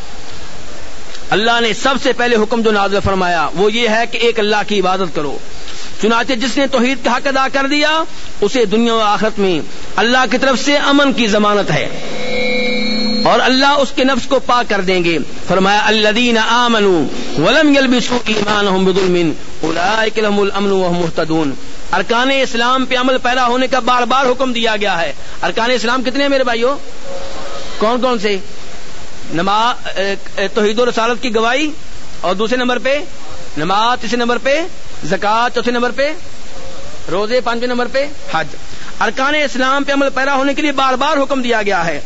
[SPEAKER 1] اللہ نے سب سے پہلے حکم جو نازل فرمایا وہ یہ ہے کہ ایک اللہ کی عبادت کرو۔ چنانچہ جس نے توحید کا حق ادا کر دیا، اسے دنیا و آخرت میں اللہ کی طرف سے امن کی ضمانت ہے۔ اور اللہ اس کے نفس کو پاک کر دیں گے۔ فرمایا، الذین آمنوا ولم يلبسوا ایمانهم بظلم، اولئک لهم الامن وهم مهتدون۔ ارکان اسلام پہ عمل پیدا ہونے کا بار بار حکم دیا گیا ہے۔ ارکان اسلام کتنے ہیں میرے بھائیوں کون کون سے؟ نماز توحید و رسالت کی گواہی، اور دوسرے نمبر پہ نماز، تیسرے نمبر پہ زکات چوتھے نمبر پہ روزے، پانچویں نمبر پہ حج۔ ارکان اسلام پہ عمل پیرا ہونے کے لیے بار بار حکم دیا گیا ہے۔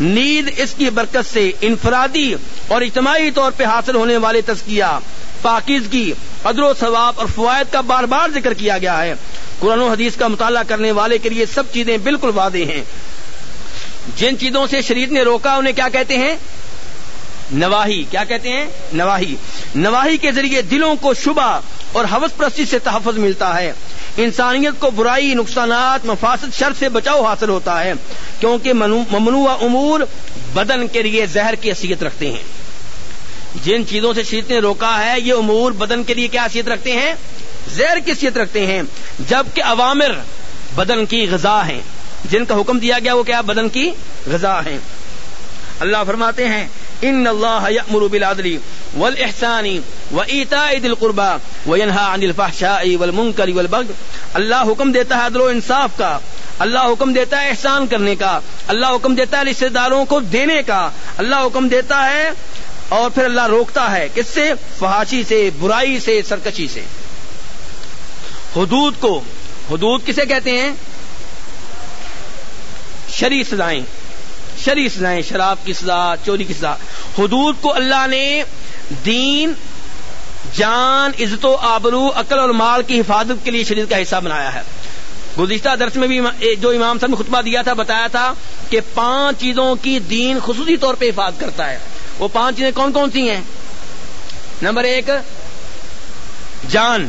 [SPEAKER 1] نیند اس کی برکت سے انفرادی اور اجتماعی طور پہ حاصل ہونے والے تزکیہ، پاکیزگی ادر و ثواب اور فوائد کا بار بار ذکر کیا گیا ہے۔ قرآن و حدیث کا مطالعہ کرنے والے کے لیے سب چیزیں بالکل واضح ہیں۔ جن چیزوں سے شریعت نے روکا، انہیں کیا کہتے ہیں؟ نواحی۔ کیا کہتے ہیں؟ نواحی۔ نواحی کے ذریعے دلوں کو شبہ اور حوث پرستی سے تحفظ ملتا ہے۔ انسانیت کو برائی، نقصانات مفاصد شر سے بچاؤ حاصل ہوتا ہے۔ کیونکہ ممنوع امور بدن کے لیے زہر کی حیثیت رکھتے ہیں۔ جن چیزوں سے شریعت نے روکا ہے، یہ امور بدن کے لیے کیا حیثیت رکھتے ہیں؟ زہر کی حیثیت رکھتے ہیں۔ جبکہ عوامر بدن کی غذا ہیں۔ جن کا حکم دیا گیا وہ کیا بدن کی غذا ہیں۔ اللہ فرماتے ہیں، ان اللہ یأمر بالعدل والاحسان وایتاء ذی القربى وینھا عن الفحشاء والمنکر والبغي اللہ حکم دیتا ہے عدل و انصاف کا۔ اللہ حکم دیتا ہے احسان کرنے کا۔ اللہ حکم دیتا ہے رشتہ داروں کو دینے کا۔ اللہ حکم دیتا ہے اور پھر اللہ روکتا ہے۔ کس سے؟ فحاشی سے، برائی سے، سرکشی سے۔ حدود کو، حدود کسے کہتے ہیں؟ شری سزائیں شری سزائیں، شراب کی سزا، چوری کی سزا۔ حدود کو اللہ نے دین، جان، عزت و آبرو، عقل اور مال کی حفاظت کے لیے شریعت کا حصہ بنایا ہے۔ گزشتہ درس میں بھی جو امام صاحب نے خطبہ دیا تھا، بتایا تھا کہ پانچ چیزوں کی دین خصوصی طور پہ حفاظت کرتا ہے۔ وہ پانچ چیزیں کون کون سی ہیں؟ نمبر ایک، جان۔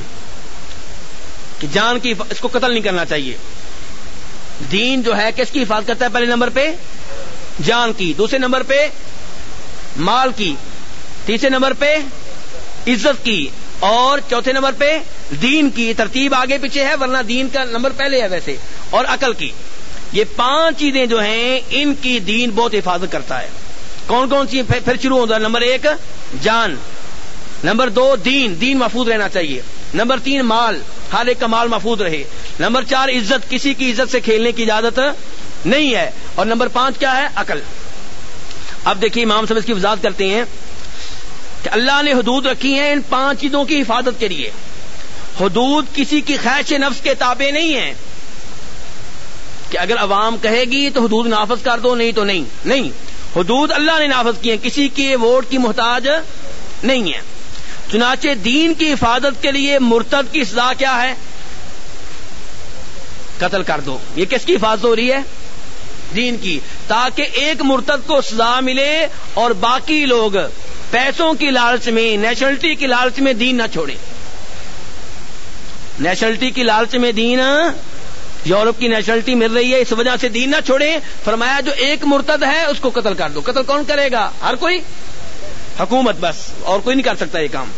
[SPEAKER 1] کہ جان کی اس کو قتل نہیں کرنا چاہیے۔ دین جو ہے، کس کی حفاظت کرتا ہے پہلے نمبر پہ؟ جان کی۔ دوسرے نمبر پہ، مال کی۔ تیسرے نمبر پہ، عزت کی۔ اور چوتھے نمبر پہ، دین کی۔ ترتیب آگے پیچھے ہے، ورنہ دین کا نمبر پہلے ہے ویسے۔ اور عقل کی۔ یہ پانچ چیزیں جو ہیں، ان کی دین بہت حفاظت کرتا ہے۔ کون کون سی پھر شروع ہوتا ہے؟ نمبر ایک، جان۔ نمبر دو، دین۔ دین محفوظ رہنا چاہیے۔ نمبر تین، مال۔ ہر ایک کا مال محفوظ رہے۔ نمبر چار، عزت۔ کسی کی عزت سے کھیلنے کی اجازت نہیں ہے۔ اور نمبر پانچ کیا ہے؟ عقل۔ اب دیکھیے، امام صاحب اس کی وضاحت کرتے ہیں کہ اللہ نے حدود رکھی ہیں ان پانچ چیزوں کی حفاظت کے لیے۔ حدود کسی کی خواہش نفس کے تابع نہیں ہے کہ اگر عوام کہے گی تو حدود نافذ کر دو، نہیں تو نہیں۔ نہیں۔ حدود اللہ نے نافذ کی ہیں۔ کسی کے ووٹ کی محتاج نہیں ہے۔ چنانچہ دین کی حفاظت کے لیے مرتد کی سزا کیا ہے؟ قتل کر دو۔ یہ کس کی حفاظت ہو رہی ہے؟ دین کی۔ تاکہ ایک مرتد کو سزا ملے اور باقی لوگ پیسوں کی لالچ میں نیشنلٹی کی لالچ میں دین نہ چھوڑے۔ نیشنلٹی کی لالچ میں دین، یورپ کی نیشنلٹی مل رہی ہے، اس وجہ سے دین نہ چھوڑے فرمایا جو ایک مرتد ہے، اس کو قتل کر دو۔ قتل کون کرے گا؟ ہر کوئی۔ حکومت بس، اور کوئی نہیں کر سکتا یہ کام۔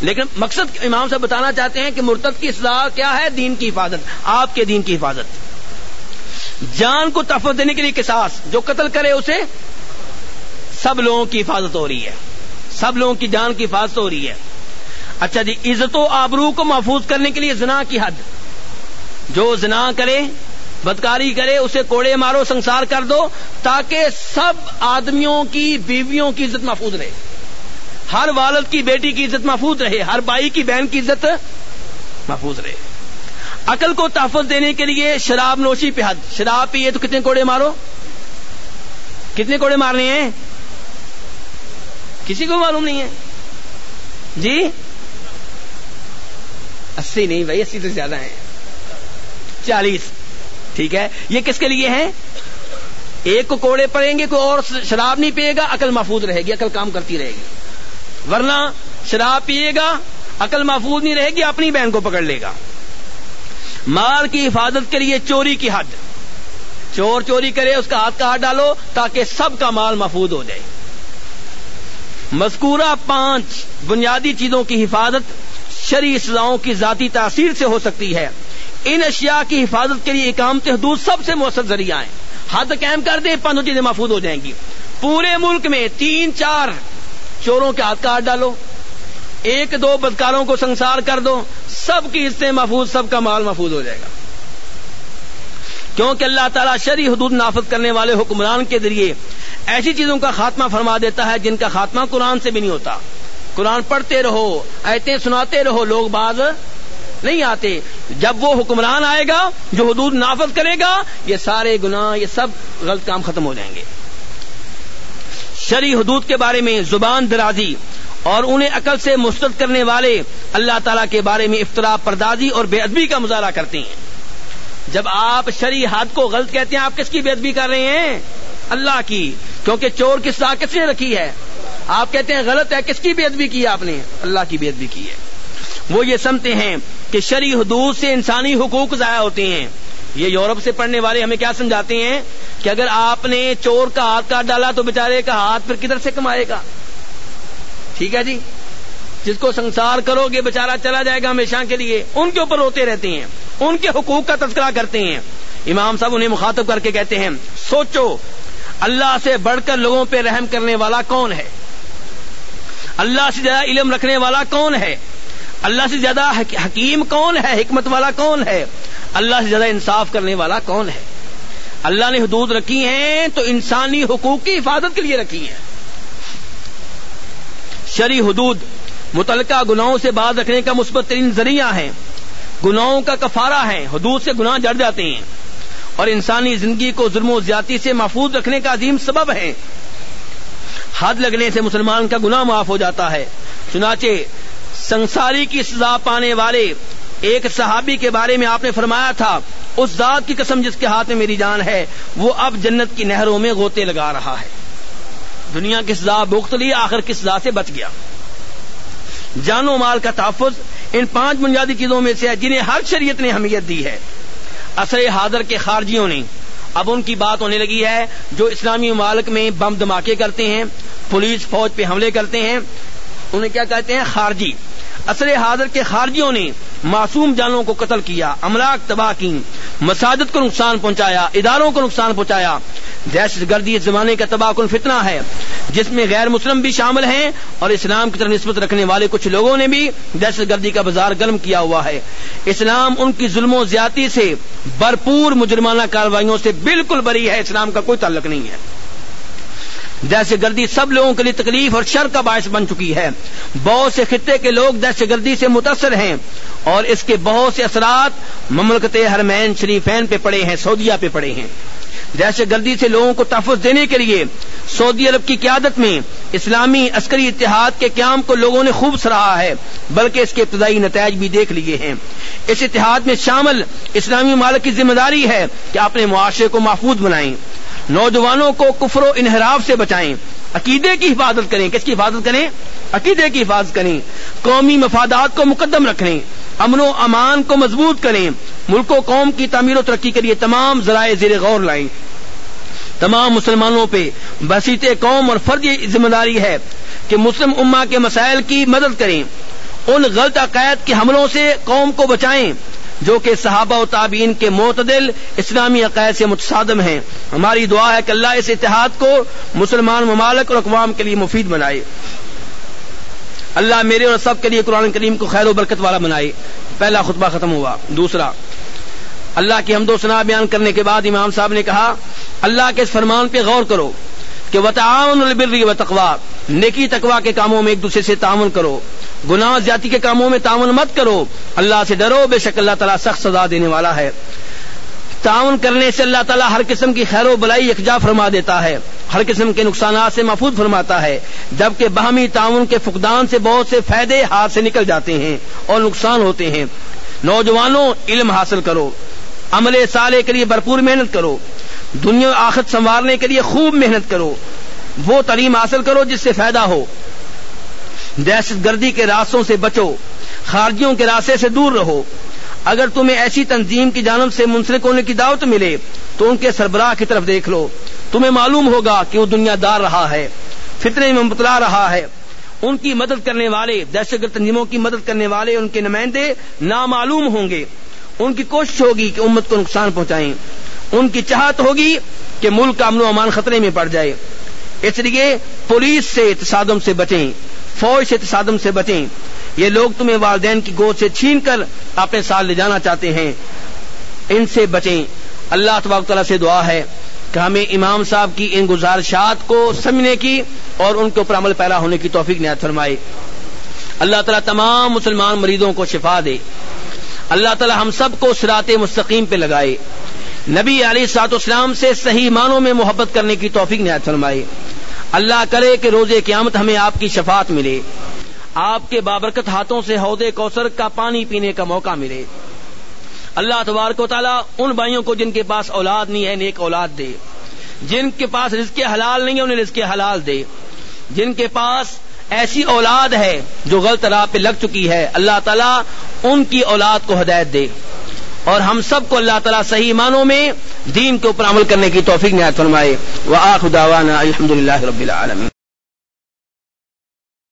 [SPEAKER 1] لیکن مقصد امام صاحب بتانا چاہتے ہیں کہ مرتد کی اصلاح کیا ہے؟ دین کی حفاظت، آپ کے دین کی حفاظت۔ جان کو تحفظ دینے کے لیے کساس جو قتل کرے اسے، سب لوگوں کی حفاظت ہو رہی ہے۔ سب لوگوں کی جان کی حفاظت ہو رہی ہے۔ اچھا جی عزت و آبرو کو محفوظ کرنے کے لیے زنا کی حد۔ جو زنا کرے بدکاری کرے، اسے کوڑے مارو، سنسار کر دو، تاکہ سب آدمیوں کی، بیویوں کی عزت محفوظ رہے۔ ہر والد کی بیٹی کی عزت محفوظ رہے، ہر بائی کی بہن کی عزت محفوظ رہے۔ عقل کو تحفظ دینے کے لیے شراب نوشی پہ حد۔ شراب پیے تو کتنے کوڑے مارو؟ کتنے کوڑے مارنے ہیں؟ کسی کو معلوم نہیں ہے۔ جی؟ اسی نہیں بھائی، اسی سے زیادہ ہیں۔ چالیس۔ ٹھیک ہے؟ یہ کس کے لیے ہیں؟ ایک کو کوڑے پڑیں گے، کوئی اور شراب نہیں پیے گا، عقل محفوظ رہے گی، عقل کام کرتی رہے گی۔ ورنہ شراب پیے گا، عقل محفوظ نہیں رہے گی، اپنی بہن کو پکڑ لے گا۔ مال کی حفاظت کے لیے چوری کی حد۔ چور چوری کرے، اس کا ہاتھ کا ہاتھ ڈالو تاکہ سب کا مال محفوظ ہو جائے۔ مذکورہ پانچ بنیادی چیزوں کی حفاظت شری سزاؤں کی ذاتی تاثیر سے ہو سکتی ہے۔ ان اشیاء کی حفاظت کے لیے اقامت حدود سب سے مؤثر ذریعہ ہیں۔ حد قائم کر دیں پانچوں چیزیں محفوظ ہو جائیں گی۔ پورے ملک میں تین، چار چوروں کے ہاتھ کاٹ ڈالو۔ ایک، دو بدکاروں کو سنسار کر دو۔ سب کی حصے محفوظ، سب کا مال محفوظ ہو جائے گا۔ کیونکہ اللہ تعالیٰ شری حدود نافذ کرنے والے حکمران کے ذریعے ایسی چیزوں کا خاتمہ فرما دیتا ہے جن کا خاتمہ قرآن سے بھی نہیں ہوتا۔ قرآن پڑھتے رہو ایتے سناتے رہو، لوگ بعض نہیں آتے۔ جب وہ حکمران آئے گا، جو حدود نافذ کرے گا، یہ سارے گناہ، یہ سب غلط کام ختم ہو جائیں گے۔ شری حدود کے بارے میں زبان درازی اور انہیں عقل سے مسترد کرنے والے اللہ تعالیٰ کے بارے میں افطرا پردازی اور بے ادبی کا مظاہرہ کرتے ہیں۔ جب آپ شری حد کو غلط کہتے ہیں، آپ کس کی بے ادبی کر رہے ہیں؟ اللہ کی، کیونکہ چور کی سا کس نے رکھی ہے؟ آپ کہتے ہیں غلط ہے، کس کی بے ادبی کی آپ نے؟ اللہ کی بے ادبی کی ہے۔ وہ یہ سمتے ہیں کہ شری حدود سے انسانی حقوق ضائع ہوتے ہیں۔ یہ یورپ سے پڑھنے والے ہمیں کیا سمجھاتے ہیں؟ کہ اگر آپ نے چور کا ہاتھ کاٹ ڈالا تو بےچارے کا ہاتھ پھر کدھر سے کمائے گا؟ ٹھیک ہے جی؟ جس کو سنسار کرو گے بےچارا چلا جائے گا ہمیشہ کے لیے۔ ان کے اوپر روتے رہتے ہیں۔ ان کے حقوق کا تذکرہ کرتے ہیں۔ امام صاحب انہیں مخاطب کر کے کہتے ہیں، سوچو، اللہ سے بڑھ کر لوگوں پہ رحم کرنے والا کون ہے؟ اللہ سے زیادہ علم رکھنے والا کون ہے؟ اللہ سے زیادہ حکیم کون ہے؟ حکمت والا کون ہے؟ اللہ سے زیادہ انصاف کرنے والا کون ہے؟ اللہ نے حدود رکھی ہیں تو انسانی حقوق کی حفاظت کے لیے رکھی ہیں۔ شری حدود متعلقہ گناہوں سے باز رکھنے کا مثبت ترین ذریعہ ہے گناہوں کا کفارہ ہے حدود سے گناہ جڑ جاتے ہیں۔ اور انسانی زندگی کو ظلم و زیادتی سے محفوظ رکھنے کا عظیم سبب ہے حد لگنے سے مسلمان کا گناہ معاف ہو جاتا ہے۔ چنانچہ سنساری کی سزا پانے والے، ایک صحابی کے بارے میں آپ نے فرمایا تھا، اس ذات کی قسم جس کے ہاتھ میں میری جان ہے، وہ اب جنت کی نہروں میں غوطے لگا رہا ہے۔ دنیا کی سزا بخت لی، آخر کی سزا سے بچ گیا۔ جان و مال کا تحفظ ان پانچ بنیادی چیزوں میں سے ہے جنہیں ہر شریعت نے اہمیت دی ہے۔ اثر حاضر کے خارجیوں نے، اب ان کی بات ہونے لگی ہے جو اسلامی ممالک میں بم دھماکے کرتے ہیں، پولیس فوج پہ حملے کرتے ہیں انہیں کیا کہتے ہیں؟ خارجی. اثر حاضر کے خارجیوں نے معصوم جانوں کو قتل کیا، املاک تباہ کی مساجد کو نقصان پہنچایا، اداروں کو نقصان پہنچایا۔ دہشت گردی اس زمانے کا تباہ کن فتنہ ہے، جس میں غیر مسلم بھی شامل ہیں اور اسلام کی طرف نسبت رکھنے والے کچھ لوگوں نے بھی دہشت گردی کا بازار گرم کیا ہوا ہے۔ اسلام ان کی ظلم و زیادتی سے بھرپور مجرمانہ کاروائیوں سے بالکل بری ہے، اسلام کا کوئی تعلق نہیں ہے۔ دہشت گردی سب لوگوں کے لیے تکلیف اور شر کا باعث بن چکی ہے۔ بہت سے خطے کے لوگ دہشت گردی سے متاثر ہیں اور اس کے بہت سے اثرات مملکت حرمین شریفین پہ پڑے ہیں، سعودیہ پہ پڑے ہیں۔ دہشت گردی سے لوگوں کو تحفظ دینے کے لیے سعودی عرب کی قیادت میں اسلامی عسکری اتحاد کے قیام کو لوگوں نے خوب سراہا ہے، بلکہ اس کے ابتدائی نتائج بھی دیکھ لیے ہیں۔ اس اتحاد میں شامل اسلامی مالک کی ذمہ داری ہے کہ اپنے معاشرے کو محفوظ بنائیں۔ نوجوانوں کو کفر و انحراف سے بچائیں۔ عقیدے کی حفاظت کریں۔ کس کی حفاظت کریں؟ عقیدے کی حفاظت کریں۔ قومی مفادات کو مقدم رکھیں۔ امن و امان کو مضبوط کریں۔ ملک و قوم کی تعمیر و ترقی کے لیے تمام ذرائع زیر غور لائیں۔ تمام مسلمانوں پہ بسیط قوم اور فرد ذمہ داری ہے کہ مسلم اما کے مسائل کی مدد کریں۔ ان غلط عقائد کے حملوں سے قوم کو بچائیں۔ جو کہ صحابہ و تابعین کے معتدل اسلامی عقائد سے متصادم ہیں۔ ہماری دعا ہے کہ اللہ اس اتحاد کو مسلمان ممالک اور اقوام کے لیے مفید بنائے۔ اللہ میرے اور سب کے لیے قرآن کریم کو خیر و برکت والا بنائے۔ پہلا خطبہ ختم ہوا۔ دوسرا، اللہ کی حمد و سنا بیان کرنے کے بعد امام صاحب نے کہا، اللہ کے اس فرمان پہ غور کرو کہ و تعاون البری و تقوا نیکی تقوا کے کاموں میں ایک دوسرے سے تعاون کرو۔ گناہ زیادتی کے کاموں میں تعاون مت کرو۔ اللہ سے ڈرو، بے شک اللہ تعالیٰ سخت سزا دینے والا ہے۔ تعاون کرنے سے اللہ تعالیٰ ہر قسم کی خیر و بلائی یکجا فرما دیتا ہے۔ ہر قسم کے نقصانات سے محفوظ فرماتا ہے۔ جبکہ باہمی تعاون کے فقدان سے بہت سے فائدے ہاتھ سے نکل جاتے ہیں اور نقصان ہوتے ہیں۔ نوجوانوں، علم حاصل کرو۔ عمل سالے کے لیے بھرپور محنت کرو۔ دنیا آخت سنوارنے کے لیے خوب محنت کرو۔ وہ تعلیم حاصل کرو جس سے فائدہ ہو۔ دہشت گردی کے راستوں سے بچو، خارجیوں کے راستے سے دور رہو۔ اگر تمہیں ایسی تنظیم کی جانب سے منسلک ہونے کی دعوت ملے، تو ان کے سربراہ کی طرف دیکھ لو۔ تمہیں معلوم ہوگا کہ وہ دنیا دار رہا ہے فطرے میں مبتلا رہا ہے۔ ان کی مدد کرنے والے، دہشت گرد تنظیموں کی مدد کرنے والے ان کے نمائندے نامعلوم ہوں گے۔ ان کی کوشش ہوگی کہ امت کو نقصان پہنچائیں۔ ان کی چاہت ہوگی کہ ملک کا امن و امان خطرے میں پڑ جائے۔ اس لیے پولیس سے تصادم سے بچیں۔ فوج سے تصادم سے بچیں۔ یہ لوگ تمہیں والدین کی گود سے چھین کر اپنے ساتھ لے جانا چاہتے ہیں۔ ان سے بچیں۔ اللہ تبارک تعالیٰ سے دعا ہے کہ ہمیں امام صاحب کی ان گزارشات کو سمجھنے کی اور ان کے اوپر عمل پیرا ہونے کی توفیق نہایت فرمائے۔ اللہ تعالیٰ تمام مسلمان مریضوں کو شفا دے۔ اللہ تعالیٰ ہم سب کو سرات مستقیم پہ لگائے۔ نبی علی سات اسلام سے صحیح معنوں میں محبت کرنے کی توفیق نہایت فرمائے۔ اللہ کرے کہ روز قیامت ہمیں آپ کی شفاعت ملے۔ آپ کے بابرکت ہاتھوں سے عہدے کوثر کا پانی پینے کا موقع ملے۔ اللہ تبارک و تعالیٰ ان بھائیوں کو جن کے پاس اولاد نہیں ہے، نیک اولاد دے۔ جن کے پاس رزق حلال نہیں ہے، انہیں رزق حلال دے۔ جن کے پاس ایسی اولاد ہے جو غلط راہ پہ لگ چکی ہے، اللہ تعالیٰ ان کی اولاد کو ہدایت دے۔ اور ہم سب کو اللہ تعالیٰ صحیح معنوں میں دین کے اوپر عمل کرنے کی توفیق نہایت فرمائے۔ وہ دعوانا الحمدللہ رب العالمین۔